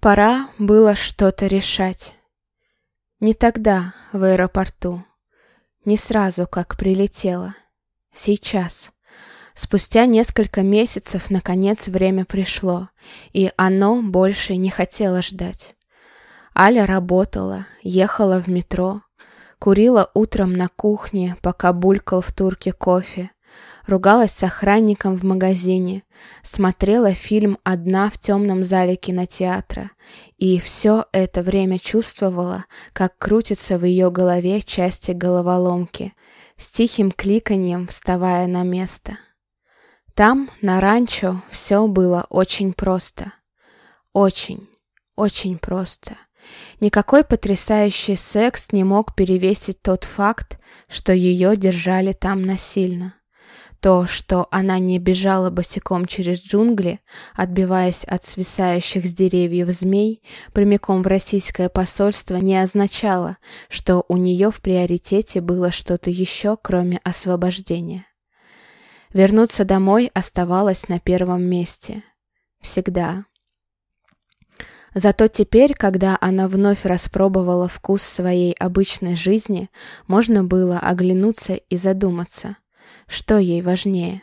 Пора было что-то решать. Не тогда, в аэропорту. Не сразу, как прилетела. Сейчас. Спустя несколько месяцев, наконец, время пришло, и оно больше не хотело ждать. Аля работала, ехала в метро, курила утром на кухне, пока булькал в турке кофе, ругалась с охранником в магазине, смотрела фильм одна в темном зале кинотеатра и все это время чувствовала, как крутится в ее голове части головоломки, с тихим кликаньем вставая на место. Там, на ранчо, все было очень просто. Очень, очень просто. Никакой потрясающий секс не мог перевесить тот факт, что ее держали там насильно. То, что она не бежала босиком через джунгли, отбиваясь от свисающих с деревьев змей, прямиком в российское посольство, не означало, что у нее в приоритете было что-то еще, кроме освобождения. Вернуться домой оставалось на первом месте. Всегда. Зато теперь, когда она вновь распробовала вкус своей обычной жизни, можно было оглянуться и задуматься – что ей важнее?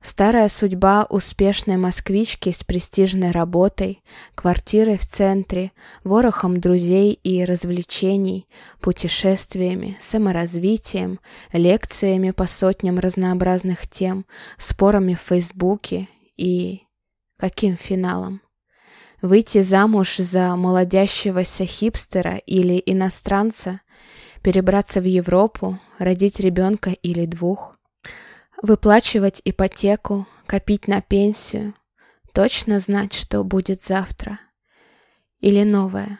Старая судьба успешной москвички с престижной работой, квартирой в центре, ворохом друзей и развлечений, путешествиями, саморазвитием, лекциями по сотням разнообразных тем, спорами в Фейсбуке и... каким финалом? Выйти замуж за молодящегося хипстера или иностранца, перебраться в Европу, родить ребенка или двух – Выплачивать ипотеку, копить на пенсию, точно знать, что будет завтра. Или новое.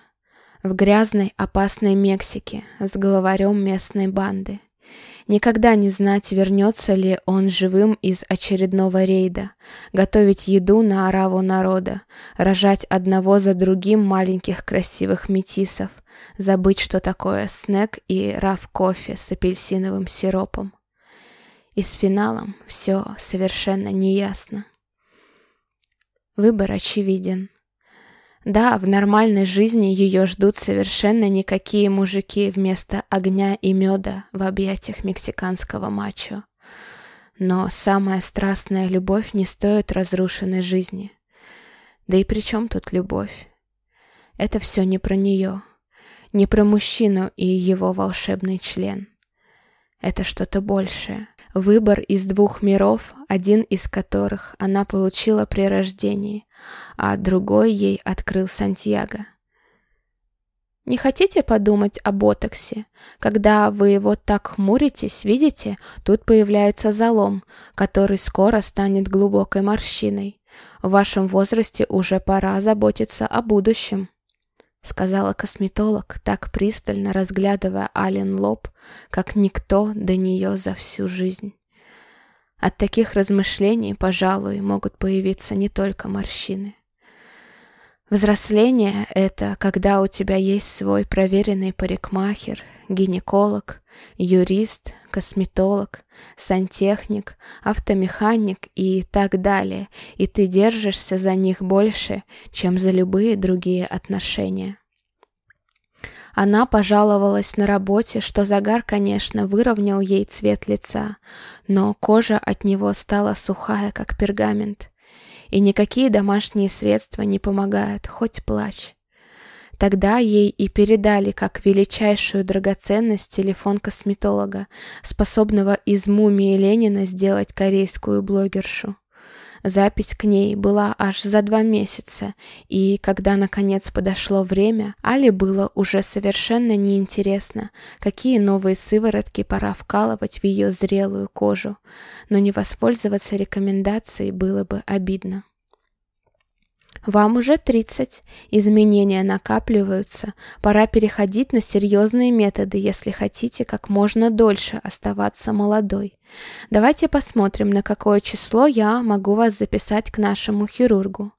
В грязной, опасной Мексике с главарем местной банды. Никогда не знать, вернется ли он живым из очередного рейда, готовить еду на ораву народа, рожать одного за другим маленьких красивых метисов, забыть, что такое снэк и раф кофе с апельсиновым сиропом и с финалом все совершенно неясно. Выбор очевиден. Да, в нормальной жизни ее ждут совершенно никакие мужики вместо огня и меда в объятиях мексиканского мачо. Но самая страстная любовь не стоит разрушенной жизни. Да и при чем тут любовь? Это все не про нее, не про мужчину и его волшебный член. Это что-то большее. Выбор из двух миров, один из которых она получила при рождении, а другой ей открыл Сантьяго. Не хотите подумать о ботоксе? Когда вы вот так хмуритесь, видите, тут появляется залом, который скоро станет глубокой морщиной. В вашем возрасте уже пора заботиться о будущем сказала косметолог, так пристально разглядывая Ален лоб, как никто до нее за всю жизнь. От таких размышлений, пожалуй, могут появиться не только морщины. Взросление — это когда у тебя есть свой проверенный парикмахер, гинеколог, юрист, косметолог, сантехник, автомеханик и так далее, и ты держишься за них больше, чем за любые другие отношения. Она пожаловалась на работе, что загар, конечно, выровнял ей цвет лица, но кожа от него стала сухая, как пергамент. И никакие домашние средства не помогают, хоть плачь. Тогда ей и передали как величайшую драгоценность телефон косметолога, способного из мумии Ленина сделать корейскую блогершу. Запись к ней была аж за два месяца, и когда наконец подошло время, Али было уже совершенно неинтересно, какие новые сыворотки пора вкалывать в ее зрелую кожу, но не воспользоваться рекомендацией было бы обидно. Вам уже 30, изменения накапливаются, пора переходить на серьезные методы, если хотите как можно дольше оставаться молодой. Давайте посмотрим, на какое число я могу вас записать к нашему хирургу.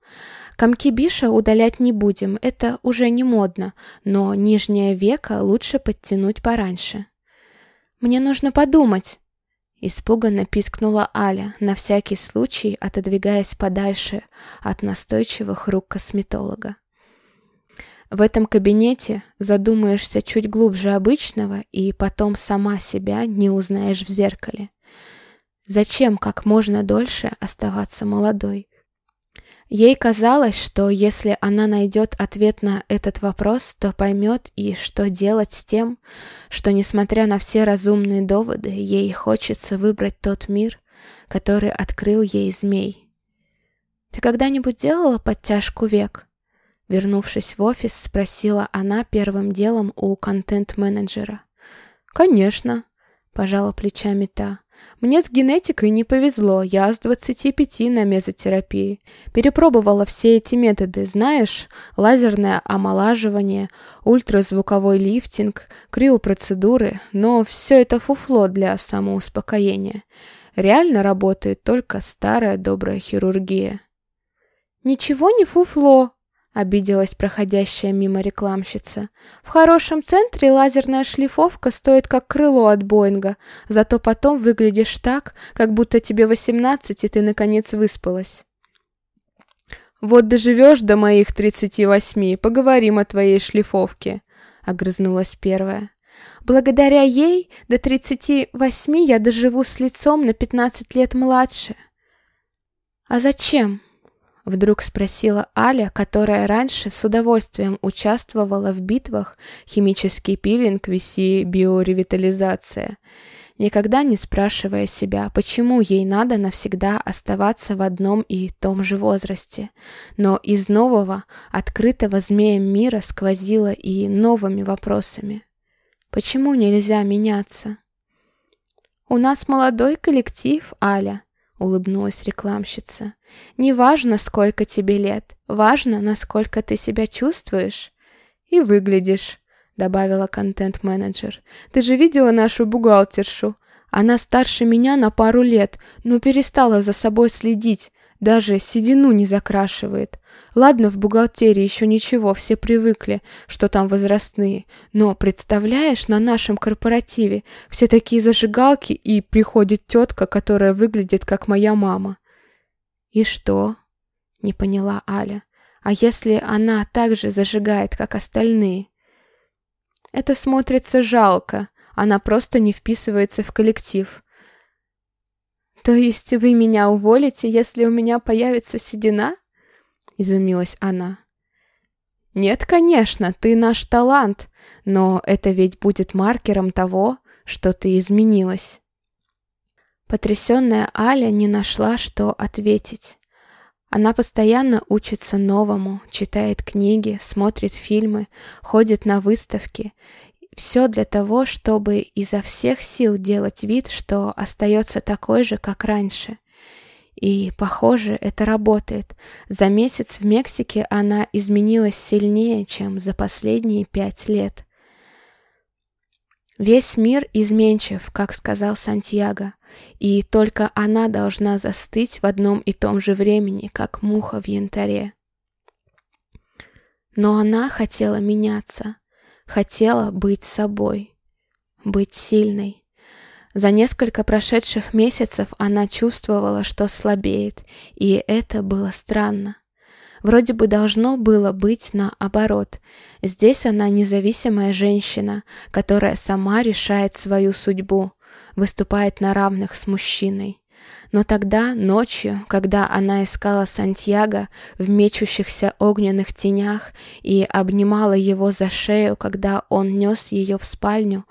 Комки Биша удалять не будем, это уже не модно, но нижнее веко лучше подтянуть пораньше. Мне нужно подумать, Испуганно пискнула Аля, на всякий случай отодвигаясь подальше от настойчивых рук косметолога. В этом кабинете задумаешься чуть глубже обычного и потом сама себя не узнаешь в зеркале. Зачем как можно дольше оставаться молодой? Ей казалось, что если она найдет ответ на этот вопрос, то поймет и что делать с тем, что, несмотря на все разумные доводы, ей хочется выбрать тот мир, который открыл ей змей. «Ты когда-нибудь делала подтяжку век?» Вернувшись в офис, спросила она первым делом у контент-менеджера. «Конечно», — пожала плечами та. «Мне с генетикой не повезло, я с 25 на мезотерапии. Перепробовала все эти методы, знаешь, лазерное омолаживание, ультразвуковой лифтинг, криопроцедуры, но все это фуфло для самоуспокоения. Реально работает только старая добрая хирургия». «Ничего не фуфло», — обиделась проходящая мимо рекламщица. «В хорошем центре лазерная шлифовка стоит как крыло от Боинга, зато потом выглядишь так, как будто тебе восемнадцать, и ты, наконец, выспалась». «Вот доживешь до моих тридцати восьми, поговорим о твоей шлифовке», — огрызнулась первая. «Благодаря ей до тридцати восьми я доживу с лицом на пятнадцать лет младше». «А зачем?» Вдруг спросила Аля, которая раньше с удовольствием участвовала в битвах «Химический пилинг, виси, биоревитализация», никогда не спрашивая себя, почему ей надо навсегда оставаться в одном и том же возрасте. Но из нового, открытого змеем мира сквозило и новыми вопросами. Почему нельзя меняться? «У нас молодой коллектив, Аля», — улыбнулась рекламщица. «Не важно, сколько тебе лет, важно, насколько ты себя чувствуешь и выглядишь», — добавила контент-менеджер. «Ты же видела нашу бухгалтершу? Она старше меня на пару лет, но перестала за собой следить, даже седину не закрашивает. Ладно, в бухгалтерии еще ничего, все привыкли, что там возрастные. Но, представляешь, на нашем корпоративе все такие зажигалки, и приходит тетка, которая выглядит как моя мама. «И что?» — не поняла Аля. «А если она так же зажигает, как остальные?» «Это смотрится жалко. Она просто не вписывается в коллектив. «То есть вы меня уволите, если у меня появится седина?» — изумилась она. «Нет, конечно, ты наш талант, но это ведь будет маркером того, что ты изменилась». Потрясенная Аля не нашла, что ответить. Она постоянно учится новому, читает книги, смотрит фильмы, ходит на выставки все для того, чтобы изо всех сил делать вид, что остается такой же, как раньше. И, похоже, это работает. За месяц в Мексике она изменилась сильнее, чем за последние пять лет. Весь мир изменчив, как сказал Сантьяго, и только она должна застыть в одном и том же времени, как муха в янтаре. Но она хотела меняться — хотела быть собой, быть сильной. За несколько прошедших месяцев она чувствовала, что слабеет, и это было странно. Вроде бы должно было быть наоборот. Здесь она независимая женщина, которая сама решает свою судьбу, выступает на равных с мужчиной. Но тогда, ночью, когда она искала Сантьяго в мечущихся огненных тенях и обнимала его за шею, когда он нес ее в спальню,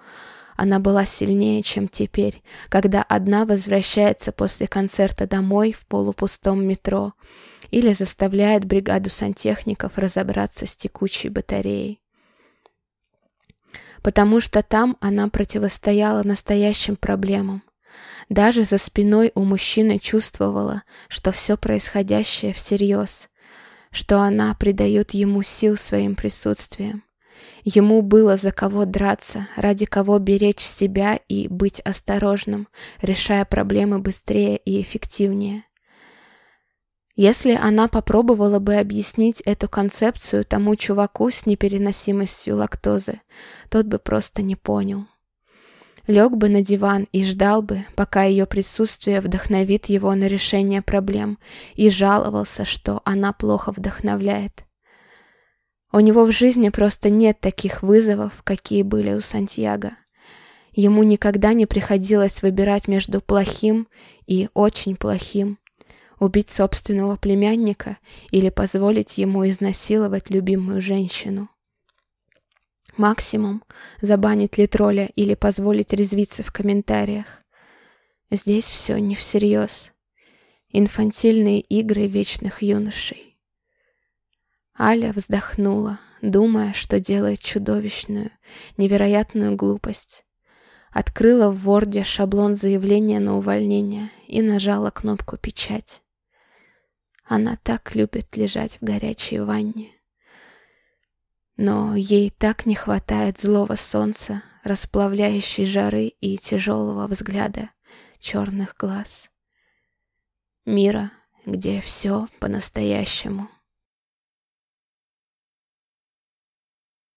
она была сильнее, чем теперь, когда одна возвращается после концерта домой в полупустом метро или заставляет бригаду сантехников разобраться с текучей батареей. Потому что там она противостояла настоящим проблемам, даже за спиной у мужчины чувствовала, что все происходящее всерьез, что она придает ему сил своим присутствием. Ему было за кого драться, ради кого беречь себя и быть осторожным, решая проблемы быстрее и эффективнее. Если она попробовала бы объяснить эту концепцию тому чуваку с непереносимостью лактозы, тот бы просто не понял лег бы на диван и ждал бы, пока ее присутствие вдохновит его на решение проблем, и жаловался, что она плохо вдохновляет. У него в жизни просто нет таких вызовов, какие были у Сантьяго. Ему никогда не приходилось выбирать между плохим и очень плохим, убить собственного племянника или позволить ему изнасиловать любимую женщину. Максимум забанить ли тролля или позволить резвиться в комментариях. Здесь все не всерьез. Инфантильные игры вечных юношей. Аля вздохнула, думая, что делает чудовищную, невероятную глупость. Открыла в Ворде шаблон заявления на увольнение и нажала кнопку «Печать». Она так любит лежать в горячей ванне. Но ей так не хватает злого солнца, расплавляющей жары и тяжелого взгляда черных глаз. Мира, где все по-настоящему.